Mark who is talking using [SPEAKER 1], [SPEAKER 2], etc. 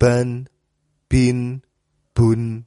[SPEAKER 1] ban, bin, bun